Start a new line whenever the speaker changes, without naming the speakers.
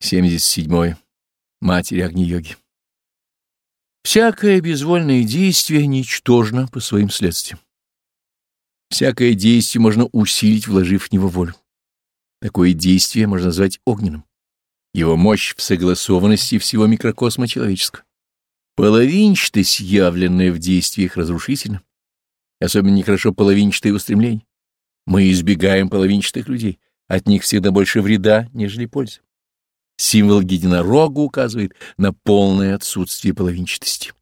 77. Матери Агни-йоги. Всякое безвольное действие ничтожно по своим следствиям. Всякое действие можно усилить, вложив в него волю. Такое действие можно назвать огненным. Его мощь в согласованности всего микрокосма человеческого. Половинчатость, явленная в действиях, разрушительна. Особенно нехорошо половинчатые устремления. Мы избегаем половинчатых людей. От них всегда больше вреда, нежели пользы. Символ единорога указывает на полное отсутствие половинчатости.